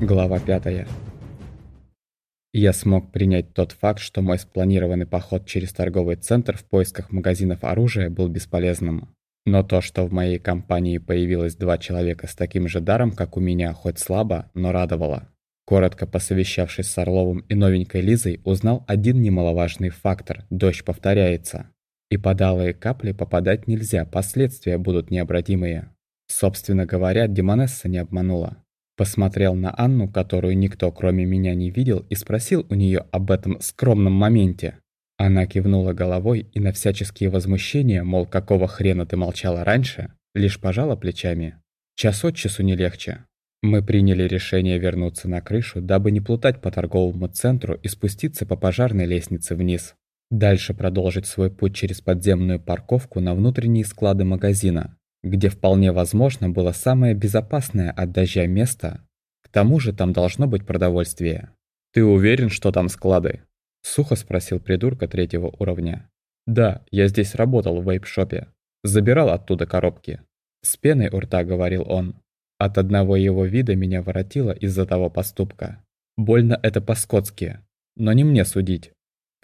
Глава 5. Я смог принять тот факт, что мой спланированный поход через торговый центр в поисках магазинов оружия был бесполезным. Но то, что в моей компании появилось два человека с таким же даром, как у меня, хоть слабо, но радовало. Коротко посовещавшись с Орловым и новенькой Лизой, узнал один немаловажный фактор – дождь повторяется. И под алые капли попадать нельзя, последствия будут необратимые. Собственно говоря, Демонесса не обманула. Посмотрел на Анну, которую никто кроме меня не видел, и спросил у нее об этом скромном моменте. Она кивнула головой и на всяческие возмущения, мол, какого хрена ты молчала раньше, лишь пожала плечами. Час от часу не легче. Мы приняли решение вернуться на крышу, дабы не плутать по торговому центру и спуститься по пожарной лестнице вниз. Дальше продолжить свой путь через подземную парковку на внутренние склады магазина, где вполне возможно было самое безопасное от дождя место. К тому же там должно быть продовольствие. «Ты уверен, что там склады?» Сухо спросил придурка третьего уровня. «Да, я здесь работал в вейп-шопе. Забирал оттуда коробки». С пеной у рта говорил он. От одного его вида меня воротило из-за того поступка. Больно это по-скотски. Но не мне судить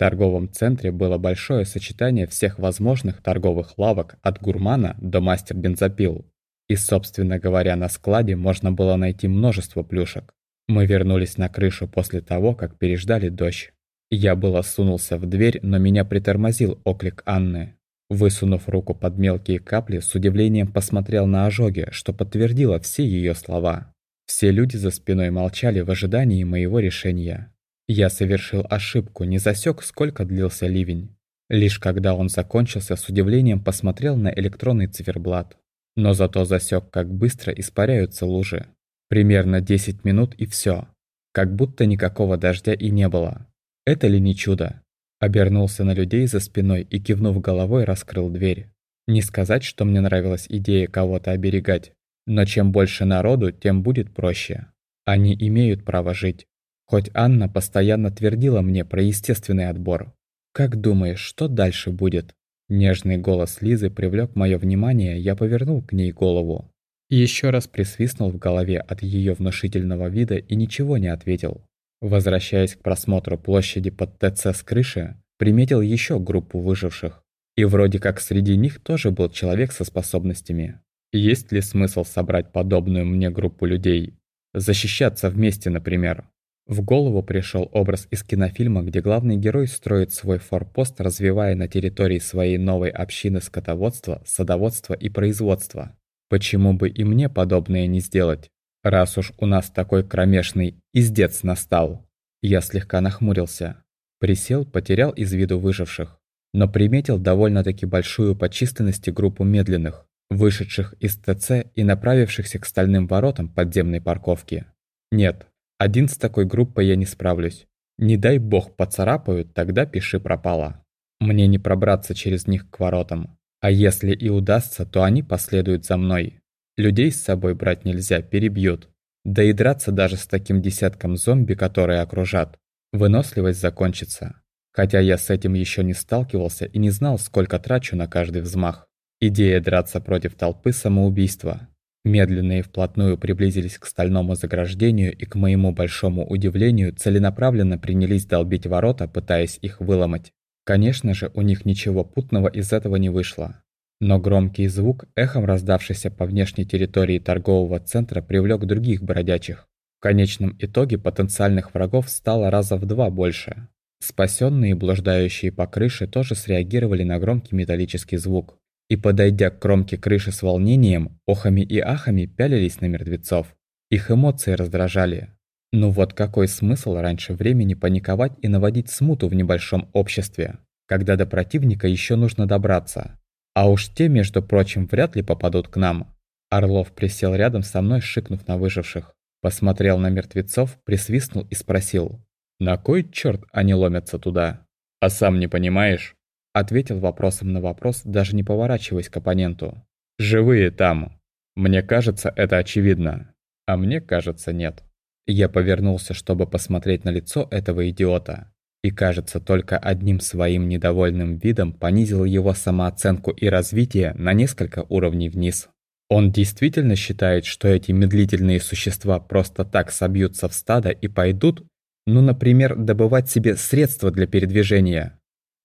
торговом центре было большое сочетание всех возможных торговых лавок от гурмана до мастер-бензопил. И, собственно говоря, на складе можно было найти множество плюшек. Мы вернулись на крышу после того, как переждали дождь. Я было сунулся в дверь, но меня притормозил оклик Анны. Высунув руку под мелкие капли, с удивлением посмотрел на ожоги, что подтвердило все ее слова. Все люди за спиной молчали в ожидании моего решения. Я совершил ошибку, не засек, сколько длился ливень. Лишь когда он закончился, с удивлением посмотрел на электронный циферблат. Но зато засек, как быстро испаряются лужи. Примерно 10 минут и все. Как будто никакого дождя и не было. Это ли не чудо? Обернулся на людей за спиной и, кивнув головой, раскрыл дверь. Не сказать, что мне нравилась идея кого-то оберегать, но чем больше народу, тем будет проще. Они имеют право жить. Хоть Анна постоянно твердила мне про естественный отбор. «Как думаешь, что дальше будет?» Нежный голос Лизы привлек мое внимание, я повернул к ней голову. Еще раз присвистнул в голове от ее внушительного вида и ничего не ответил. Возвращаясь к просмотру площади под ТЦ с крыши, приметил еще группу выживших. И вроде как среди них тоже был человек со способностями. Есть ли смысл собрать подобную мне группу людей? Защищаться вместе, например. В голову пришел образ из кинофильма, где главный герой строит свой форпост, развивая на территории своей новой общины скотоводства, садоводства и производства. Почему бы и мне подобное не сделать? Раз уж у нас такой кромешный издец настал. Я слегка нахмурился. Присел, потерял из виду выживших. Но приметил довольно-таки большую по численности группу медленных, вышедших из ТЦ и направившихся к стальным воротам подземной парковки. Нет, один с такой группой я не справлюсь. Не дай бог поцарапают, тогда пиши пропало. Мне не пробраться через них к воротам. А если и удастся, то они последуют за мной. Людей с собой брать нельзя, перебьют. Да и драться даже с таким десятком зомби, которые окружат. Выносливость закончится. Хотя я с этим еще не сталкивался и не знал, сколько трачу на каждый взмах. Идея драться против толпы – самоубийства. Медленно и вплотную приблизились к стальному заграждению и, к моему большому удивлению, целенаправленно принялись долбить ворота, пытаясь их выломать. Конечно же, у них ничего путного из этого не вышло. Но громкий звук, эхом раздавшийся по внешней территории торгового центра, привлек других бродячих. В конечном итоге потенциальных врагов стало раза в два больше. Спасенные, блуждающие по крыше, тоже среагировали на громкий металлический звук и, подойдя к кромке крыши с волнением, охами и ахами пялились на мертвецов. Их эмоции раздражали. Ну вот какой смысл раньше времени паниковать и наводить смуту в небольшом обществе, когда до противника еще нужно добраться. А уж те, между прочим, вряд ли попадут к нам. Орлов присел рядом со мной, шикнув на выживших. Посмотрел на мертвецов, присвистнул и спросил. «На кой черт они ломятся туда? А сам не понимаешь?» Ответил вопросом на вопрос, даже не поворачиваясь к оппоненту. «Живые там. Мне кажется, это очевидно. А мне кажется, нет». Я повернулся, чтобы посмотреть на лицо этого идиота. И, кажется, только одним своим недовольным видом понизил его самооценку и развитие на несколько уровней вниз. Он действительно считает, что эти медлительные существа просто так собьются в стадо и пойдут, ну, например, добывать себе средства для передвижения.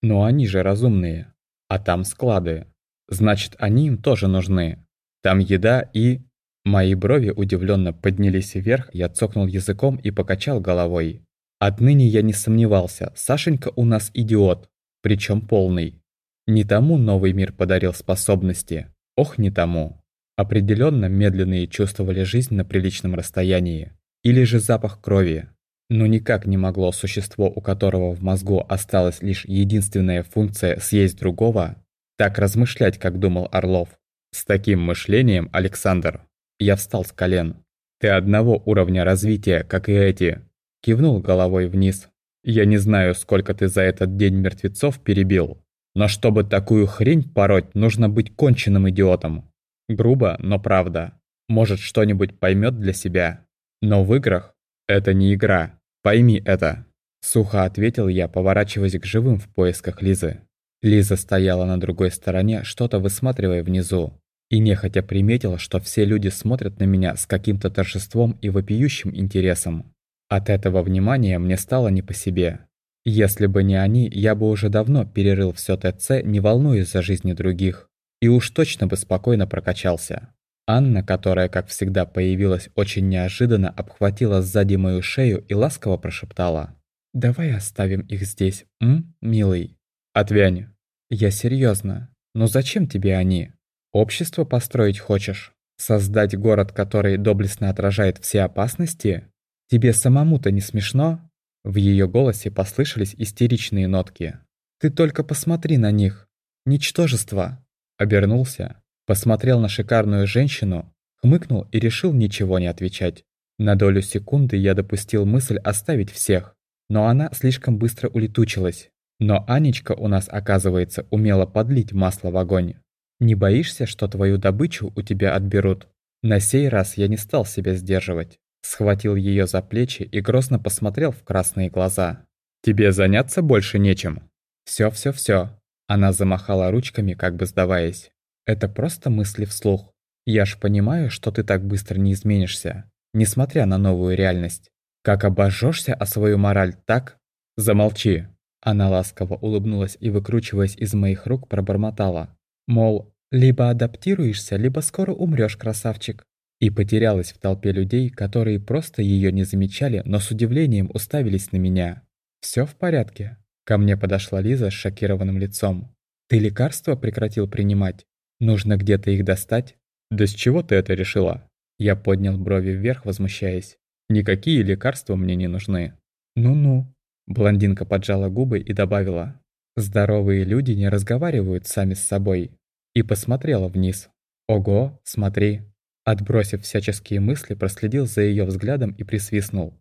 Но они же разумные. А там склады. Значит, они им тоже нужны. Там еда и... Мои брови удивленно поднялись вверх, я цокнул языком и покачал головой. Отныне я не сомневался, Сашенька у нас идиот, причем полный. Не тому новый мир подарил способности, ох, не тому. Определенно медленные чувствовали жизнь на приличном расстоянии. Или же запах крови. Но никак не могло существо, у которого в мозгу осталась лишь единственная функция съесть другого, так размышлять, как думал Орлов. С таким мышлением, Александр, я встал с колен. «Ты одного уровня развития, как и эти!» Кивнул головой вниз. «Я не знаю, сколько ты за этот день мертвецов перебил, но чтобы такую хрень пороть, нужно быть конченным идиотом. Грубо, но правда. Может, что-нибудь поймет для себя. Но в играх это не игра. Пойми это!» Сухо ответил я, поворачиваясь к живым в поисках Лизы. Лиза стояла на другой стороне, что-то высматривая внизу и нехотя приметил, что все люди смотрят на меня с каким-то торжеством и вопиющим интересом. От этого внимания мне стало не по себе. Если бы не они, я бы уже давно перерыл все ТЦ, не волнуясь за жизни других, и уж точно бы спокойно прокачался. Анна, которая, как всегда, появилась очень неожиданно, обхватила сзади мою шею и ласково прошептала. «Давай оставим их здесь, м, милый?» «Отвянь». «Я серьезно. Но зачем тебе они?» Общество построить хочешь? Создать город, который доблестно отражает все опасности? Тебе самому-то не смешно?» В ее голосе послышались истеричные нотки. «Ты только посмотри на них! Ничтожество!» Обернулся, посмотрел на шикарную женщину, хмыкнул и решил ничего не отвечать. На долю секунды я допустил мысль оставить всех, но она слишком быстро улетучилась. Но Анечка у нас, оказывается, умела подлить масло в огонь. Не боишься, что твою добычу у тебя отберут? На сей раз я не стал себя сдерживать. Схватил ее за плечи и грозно посмотрел в красные глаза. «Тебе заняться больше нечем?» «Всё, всё, всё». Она замахала ручками, как бы сдаваясь. «Это просто мысли вслух. Я ж понимаю, что ты так быстро не изменишься, несмотря на новую реальность. Как обожжешься о свою мораль, так? Замолчи!» Она ласково улыбнулась и, выкручиваясь из моих рук, пробормотала. Мол, либо адаптируешься, либо скоро умрёшь, красавчик. И потерялась в толпе людей, которые просто её не замечали, но с удивлением уставились на меня. «Всё в порядке?» Ко мне подошла Лиза с шокированным лицом. «Ты лекарства прекратил принимать? Нужно где-то их достать?» «Да с чего ты это решила?» Я поднял брови вверх, возмущаясь. «Никакие лекарства мне не нужны». «Ну-ну». Блондинка поджала губы и добавила. Здоровые люди не разговаривают сами с собой. И посмотрела вниз. Ого, смотри. Отбросив всяческие мысли, проследил за ее взглядом и присвистнул.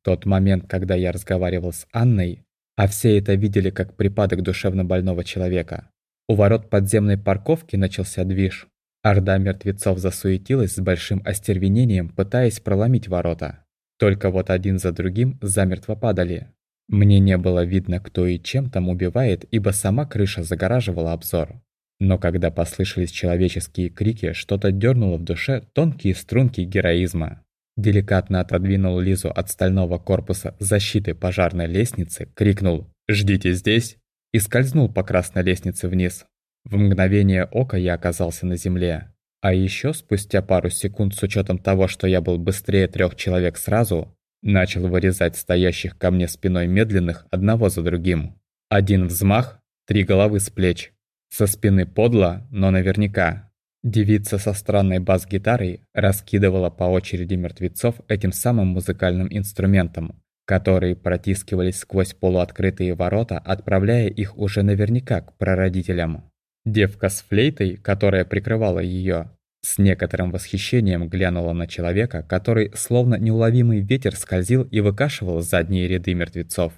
В тот момент, когда я разговаривал с Анной, а все это видели как припадок душевно больного человека, у ворот подземной парковки начался движ. Орда мертвецов засуетилась с большим остервенением, пытаясь проломить ворота. Только вот один за другим замертво падали. Мне не было видно, кто и чем там убивает, ибо сама крыша загораживала обзор. Но когда послышались человеческие крики, что-то дернуло в душе тонкие струнки героизма. Деликатно отодвинул Лизу от стального корпуса защиты пожарной лестницы, крикнул «Ждите здесь!» И скользнул по красной лестнице вниз. В мгновение ока я оказался на земле. А еще спустя пару секунд с учетом того, что я был быстрее трех человек сразу, Начал вырезать стоящих ко мне спиной медленных одного за другим. Один взмах, три головы с плеч. Со спины подло, но наверняка. Девица со странной бас-гитарой раскидывала по очереди мертвецов этим самым музыкальным инструментом, которые протискивались сквозь полуоткрытые ворота, отправляя их уже наверняка к прародителям. Девка с флейтой, которая прикрывала ее, с некоторым восхищением глянула на человека, который словно неуловимый ветер скользил и выкашивал задние ряды мертвецов.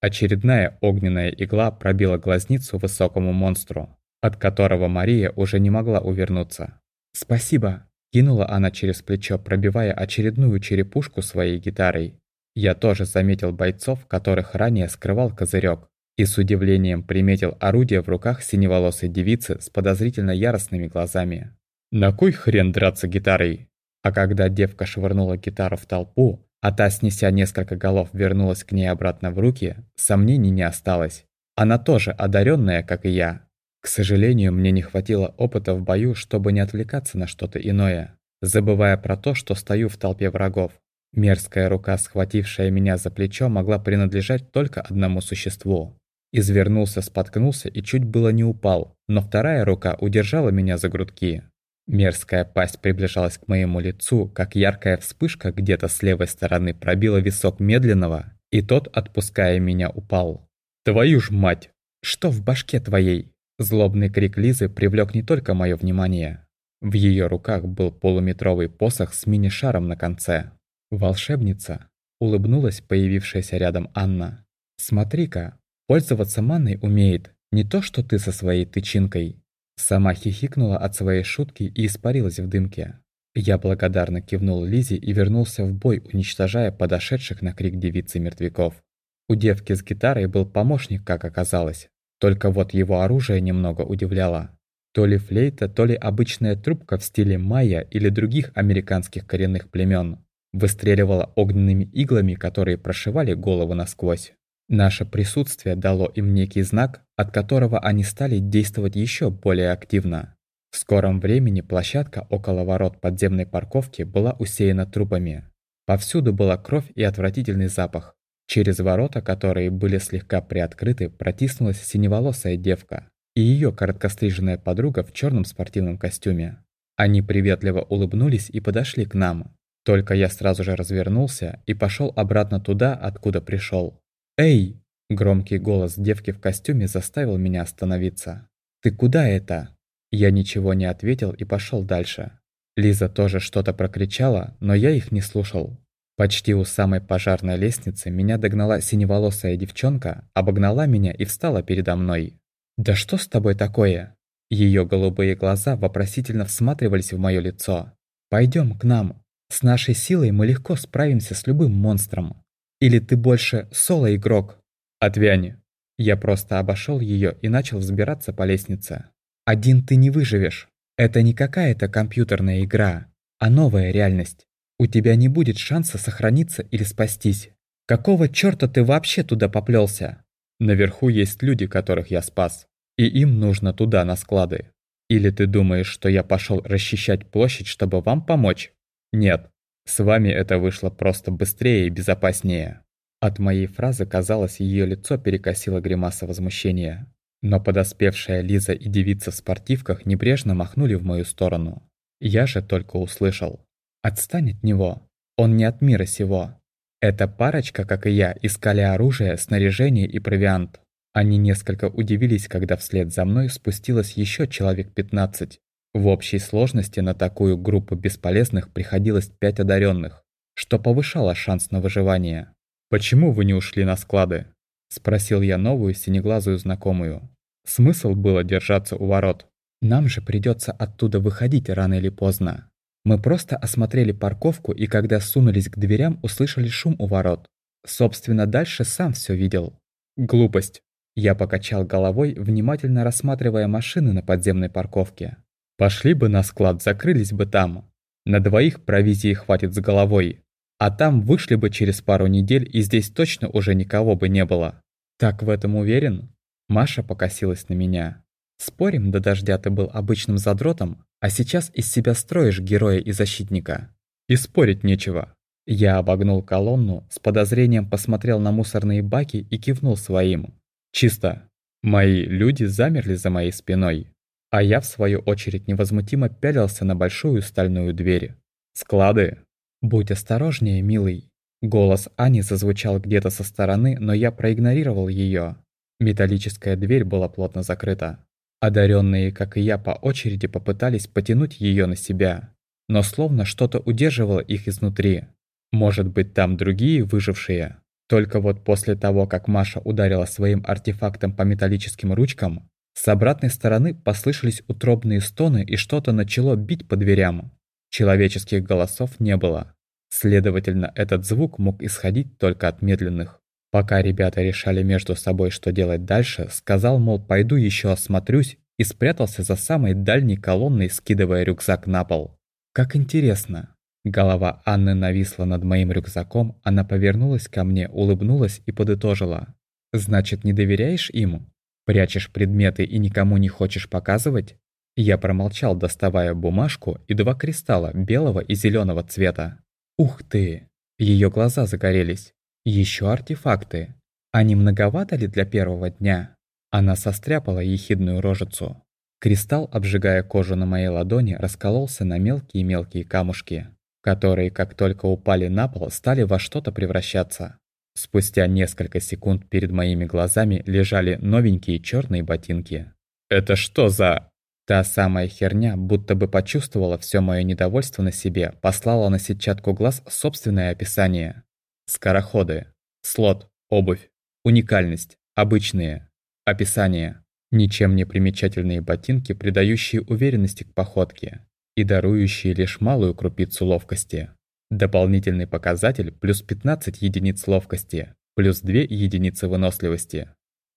Очередная огненная игла пробила глазницу высокому монстру, от которого Мария уже не могла увернуться. «Спасибо!» – кинула она через плечо, пробивая очередную черепушку своей гитарой. Я тоже заметил бойцов, которых ранее скрывал козырек, и с удивлением приметил орудие в руках синеволосой девицы с подозрительно яростными глазами. На кой хрен драться гитарой? А когда девка швырнула гитару в толпу, а та, снеся несколько голов, вернулась к ней обратно в руки, сомнений не осталось. Она тоже одаренная, как и я. К сожалению, мне не хватило опыта в бою, чтобы не отвлекаться на что-то иное, забывая про то, что стою в толпе врагов. Мерзкая рука, схватившая меня за плечо, могла принадлежать только одному существу. Извернулся, споткнулся и чуть было не упал, но вторая рука удержала меня за грудки. Мерзкая пасть приближалась к моему лицу, как яркая вспышка где-то с левой стороны пробила висок медленного, и тот, отпуская меня, упал. «Твою ж мать! Что в башке твоей?» Злобный крик Лизы привлек не только мое внимание. В ее руках был полуметровый посох с мини-шаром на конце. «Волшебница!» — улыбнулась появившаяся рядом Анна. «Смотри-ка, пользоваться манной умеет, не то что ты со своей тычинкой». Сама хихикнула от своей шутки и испарилась в дымке. Я благодарно кивнул Лизе и вернулся в бой, уничтожая подошедших на крик девицы мертвяков. У девки с гитарой был помощник, как оказалось. Только вот его оружие немного удивляло. То ли флейта, то ли обычная трубка в стиле майя или других американских коренных племен. Выстреливала огненными иглами, которые прошивали голову насквозь. Наше присутствие дало им некий знак, от которого они стали действовать еще более активно. В скором времени площадка около ворот подземной парковки была усеяна трупами. Повсюду была кровь и отвратительный запах. Через ворота, которые были слегка приоткрыты, протиснулась синеволосая девка и ее короткостриженная подруга в черном спортивном костюме. Они приветливо улыбнулись и подошли к нам. Только я сразу же развернулся и пошел обратно туда, откуда пришел. «Эй!» – громкий голос девки в костюме заставил меня остановиться. «Ты куда это?» Я ничего не ответил и пошел дальше. Лиза тоже что-то прокричала, но я их не слушал. Почти у самой пожарной лестницы меня догнала синеволосая девчонка, обогнала меня и встала передо мной. «Да что с тобой такое?» Ее голубые глаза вопросительно всматривались в мое лицо. Пойдем к нам. С нашей силой мы легко справимся с любым монстром. Или ты больше соло-игрок?» «Отвяни». Я просто обошел ее и начал взбираться по лестнице. «Один ты не выживешь. Это не какая-то компьютерная игра, а новая реальность. У тебя не будет шанса сохраниться или спастись. Какого чёрта ты вообще туда поплёлся? Наверху есть люди, которых я спас, и им нужно туда, на склады. Или ты думаешь, что я пошёл расчищать площадь, чтобы вам помочь? Нет. С вами это вышло просто быстрее и безопаснее. От моей фразы, казалось, её лицо перекосило гримаса возмущения. Но подоспевшая Лиза и девица в спортивках небрежно махнули в мою сторону. Я же только услышал. Отстань от него. Он не от мира сего. Эта парочка, как и я, искали оружие, снаряжение и провиант. Они несколько удивились, когда вслед за мной спустилось еще человек 15. В общей сложности на такую группу бесполезных приходилось пять одаренных, что повышало шанс на выживание. «Почему вы не ушли на склады?» – спросил я новую синеглазую знакомую. Смысл было держаться у ворот. Нам же придется оттуда выходить рано или поздно. Мы просто осмотрели парковку и когда сунулись к дверям, услышали шум у ворот. Собственно, дальше сам все видел. Глупость. Я покачал головой, внимательно рассматривая машины на подземной парковке. Пошли бы на склад, закрылись бы там. На двоих провизии хватит с головой. А там вышли бы через пару недель, и здесь точно уже никого бы не было. Так в этом уверен? Маша покосилась на меня. Спорим, до дождя ты был обычным задротом, а сейчас из себя строишь героя и защитника. И спорить нечего. Я обогнул колонну, с подозрением посмотрел на мусорные баки и кивнул своим. Чисто. Мои люди замерли за моей спиной. А я, в свою очередь, невозмутимо пялился на большую стальную дверь. Склады. Будь осторожнее, милый. Голос Ани зазвучал где-то со стороны, но я проигнорировал ее. Металлическая дверь была плотно закрыта. Одаренные, как и я, по очереди попытались потянуть ее на себя, но словно что-то удерживало их изнутри. Может быть, там другие выжившие? Только вот после того, как Маша ударила своим артефактом по металлическим ручкам, с обратной стороны послышались утробные стоны и что-то начало бить по дверям. Человеческих голосов не было. Следовательно, этот звук мог исходить только от медленных. Пока ребята решали между собой, что делать дальше, сказал, мол, пойду еще осмотрюсь и спрятался за самой дальней колонной, скидывая рюкзак на пол. Как интересно. Голова Анны нависла над моим рюкзаком, она повернулась ко мне, улыбнулась и подытожила. «Значит, не доверяешь им? Прячешь предметы и никому не хочешь показывать?» Я промолчал, доставая бумажку и два кристалла белого и зеленого цвета. «Ух ты!» Ее глаза загорелись. Еще артефакты. Они многовато ли для первого дня? Она состряпала ехидную рожицу. Кристалл, обжигая кожу на моей ладони, раскололся на мелкие-мелкие камушки которые, как только упали на пол, стали во что-то превращаться. Спустя несколько секунд перед моими глазами лежали новенькие черные ботинки. «Это что за...» Та самая херня, будто бы почувствовала все мое недовольство на себе, послала на сетчатку глаз собственное описание. Скороходы. Слот. Обувь. Уникальность. Обычные. Описание. Ничем не примечательные ботинки, придающие уверенности к походке и дарующие лишь малую крупицу ловкости. Дополнительный показатель плюс 15 единиц ловкости, плюс 2 единицы выносливости.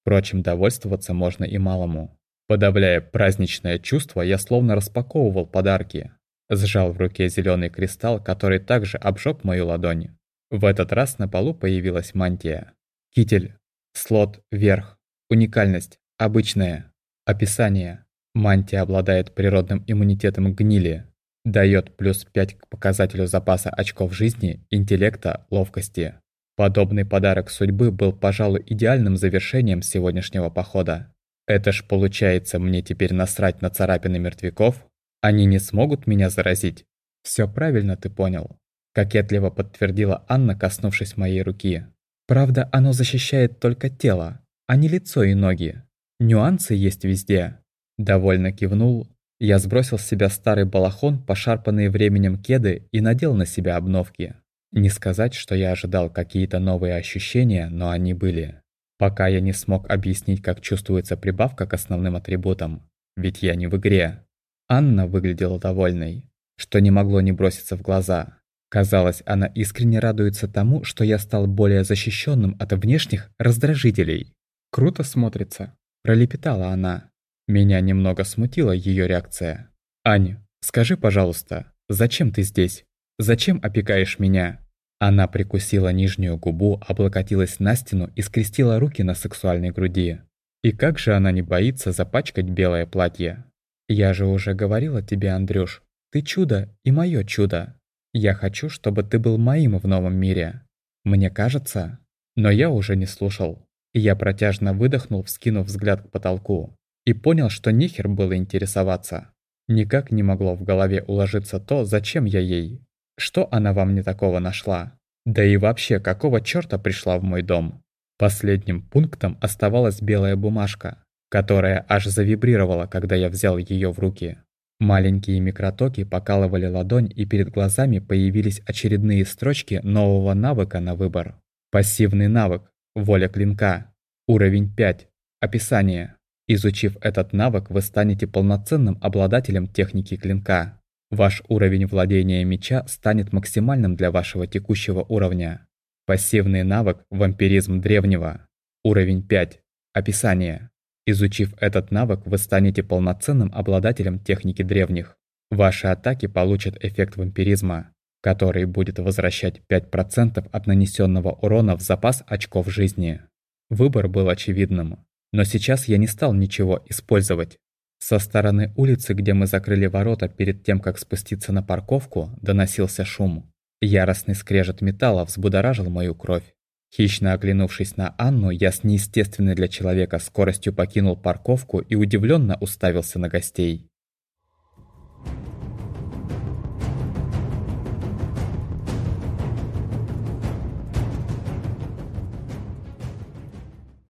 Впрочем, довольствоваться можно и малому. Подавляя праздничное чувство, я словно распаковывал подарки. Сжал в руке зеленый кристалл, который также обжег мою ладонь. В этот раз на полу появилась мантия. Китель. Слот вверх. Уникальность. Обычная. Описание. Мантия обладает природным иммунитетом гнили, дает плюс 5 к показателю запаса очков жизни, интеллекта, ловкости. Подобный подарок судьбы был, пожалуй, идеальным завершением сегодняшнего похода. Это ж получается мне теперь насрать на царапины мертвяков? Они не смогут меня заразить? Все правильно ты понял. Кокетливо подтвердила Анна, коснувшись моей руки. Правда, оно защищает только тело, а не лицо и ноги. Нюансы есть везде. Довольно кивнул, я сбросил с себя старый балахон, пошарпанные временем кеды и надел на себя обновки. Не сказать, что я ожидал какие-то новые ощущения, но они были. Пока я не смог объяснить, как чувствуется прибавка к основным атрибутам. Ведь я не в игре. Анна выглядела довольной, что не могло не броситься в глаза. Казалось, она искренне радуется тому, что я стал более защищенным от внешних раздражителей. «Круто смотрится», – пролепетала она. Меня немного смутила ее реакция. «Аня, скажи, пожалуйста, зачем ты здесь? Зачем опекаешь меня?» Она прикусила нижнюю губу, облокотилась на стену и скрестила руки на сексуальной груди. И как же она не боится запачкать белое платье? «Я же уже говорила тебе, Андрюш, ты чудо и мое чудо. Я хочу, чтобы ты был моим в новом мире. Мне кажется...» Но я уже не слушал. Я протяжно выдохнул, вскинув взгляд к потолку и понял, что нехер было интересоваться. Никак не могло в голове уложиться то, зачем я ей. Что она во мне такого нашла? Да и вообще, какого чёрта пришла в мой дом? Последним пунктом оставалась белая бумажка, которая аж завибрировала, когда я взял её в руки. Маленькие микротоки покалывали ладонь, и перед глазами появились очередные строчки нового навыка на выбор. Пассивный навык, воля клинка, уровень 5, описание. Изучив этот навык, вы станете полноценным обладателем техники клинка. Ваш уровень владения меча станет максимальным для вашего текущего уровня. Пассивный навык «Вампиризм древнего». Уровень 5. Описание. Изучив этот навык, вы станете полноценным обладателем техники древних. Ваши атаки получат эффект вампиризма, который будет возвращать 5% от нанесенного урона в запас очков жизни. Выбор был очевидным. Но сейчас я не стал ничего использовать. Со стороны улицы, где мы закрыли ворота перед тем, как спуститься на парковку, доносился шум. Яростный скрежет металла взбудоражил мою кровь. Хищно оглянувшись на Анну, я с неестественной для человека скоростью покинул парковку и удивленно уставился на гостей.